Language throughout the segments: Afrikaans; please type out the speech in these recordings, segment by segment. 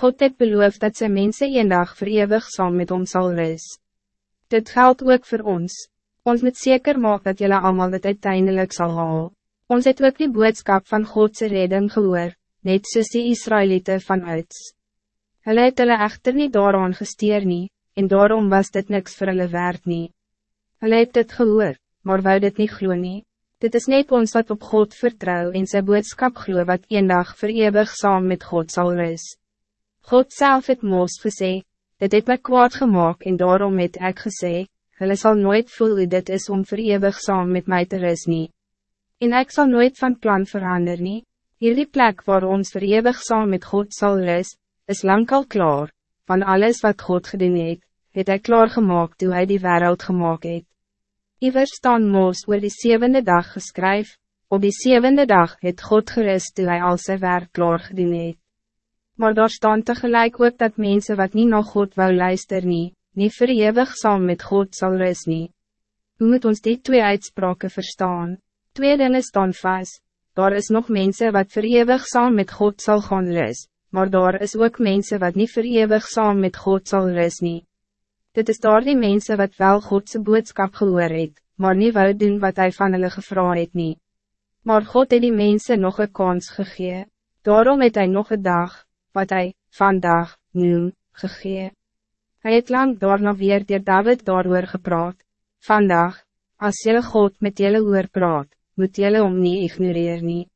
God het beloofd dat zijn mensen een dag verewig saam met ons zal res. Dit geldt ook voor ons. Ons moet zeker maken dat jullie allemaal het uiteindelijk zal halen. Ons het ook die boodskap van Godse redding gehoor, net soos die Israëlieten vanuit. Hulle het hulle echter nie daaraan gesteer nie, en daarom was dit niks voor hulle waard nie. Hulle het dit gehoor, maar wou dit nie glo nie. Dit is net ons wat op God vertrouw en sy boodskap glo wat een dag verewig saam met God zal res. God zelf het moos gesê, dit het my kwaad gemaakt en daarom het ek gesê, hulle sal nooit voel dit is om verewig saam met mij te ris nie. En ek sal nooit van plan verander nie, hierdie plek waar ons verewig saam met God zal ris, is lang al klaar, van alles wat God gedoen het, het hy klaar gemaakt toe hy die wereld gemaakt het. Iwer staan moos oor die zevende dag geskryf, op die zevende dag het God gerust toe hy al sy werk klaar gedoen het maar daar staan tegelijk ook dat mensen wat niet naar God wou luister nie, nie verewig saam met God zal rus nie. Hoe moet ons die twee uitspraken verstaan? Twee dingen staan vast, daar is nog mensen wat verewig saam met God zal gaan rus, maar daar is ook mensen wat niet verewig saam met God zal rus nie. Dit is daar die mensen wat wel Godse boodskap gehoor het, maar niet wou doen wat hij van hulle gevra het nie. Maar God het die mensen nog een kans gegee, daarom het hij nog een dag, wat hij vandaag noem, gegee. Hij het lang daarna weer dier David daarover gepraat. Vandaag, als jelle God met jelle oor praat, moet jelle om niet ignoreer nie.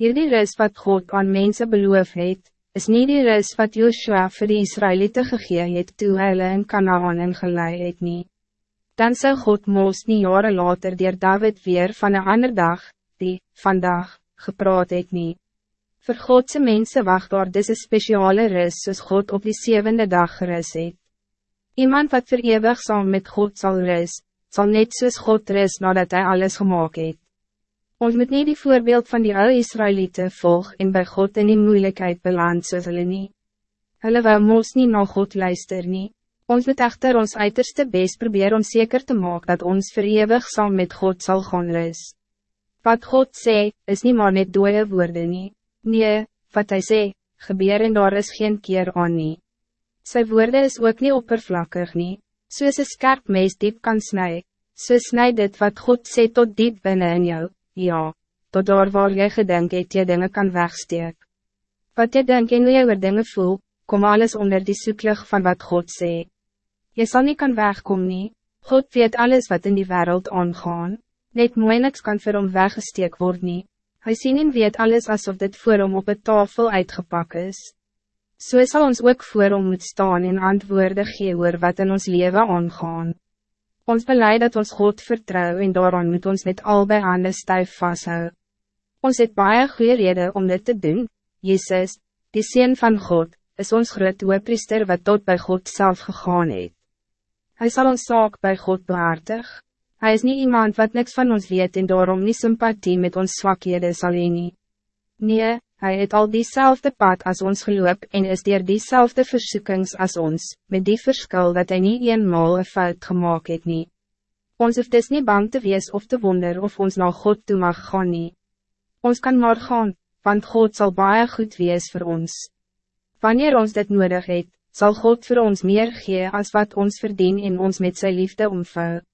Hierdie ris wat God aan mensen beloof het, is niet die ris wat Joshua vir die Israëlieten gegee het toe hulle in Kanaan ingelei het nie. Dan zou God moos nie jare later dier David weer van een ander dag, die, vandaag, gepraat het nie. Voor Godse mensen wacht daar dis een speciale rus soos God op die zevende dag gerus het. Iemand wat voor eeuwig saam met God zal rus, zal net soos God rus nadat hij alles gemaakt het. Ons moet niet die voorbeeld van die oude Israëlieten volg en bij God in die moeilijkheid beland soos hulle nie. Hulle wou moos nie na God luister nie. Ons moet echter ons uiterste best proberen om zeker te maken dat ons voor eeuwig saam met God zal gaan rus. Wat God sê, is niet maar net dooie woorden nie. Nee, wat hij sê, gebeur en daar is geen keer aan nie. Sy woorde is ook niet oppervlakkig nie, soos een skerp mes diep kan snij, so snij dit wat God sê tot diep binnen in jou, ja, tot daar waar jy gedink het jy dinge kan wegsteek. Wat jy denk en hoe jy oor dinge voel, kom alles onder die soeklig van wat God sê. Jy sal nie kan wegkom nie, God weet alles wat in die wereld aangaan, net mooi niks kan vir hom weggesteek word nie. Hij sien en weet alles alsof dit voor hom op het tafel uitgepakt is. Zo so zal ons ook voor hom moet staan en antwoorden gee oor wat in ons leven aangaan. Ons beleid dat ons God vertrouw en daarom moet ons met al bij handen stijf vasthou. Ons het baie goede reden om dit te doen. Jezus, die Seen van God, is ons groot priester wat tot bij God zelf gegaan het. Hij zal ons zaak bij God behartig. Hij is niet iemand wat niks van ons weet en daarom niet sympathie met ons zwakhede zal nie. Nee, hij het al diezelfde pad als ons geloop en is dier diezelfde versoekings als ons, met die verschil dat hij niet eenmaal een fout gemaakt het nie. Ons hoeft dus niet bang te wees of te wonder of ons naar God toe mag gaan nie. Ons kan maar gaan, want God zal baie goed wees voor ons. Wanneer ons dit nodig het, zal God voor ons meer gee als wat ons verdien en ons met zijn liefde omvouwen.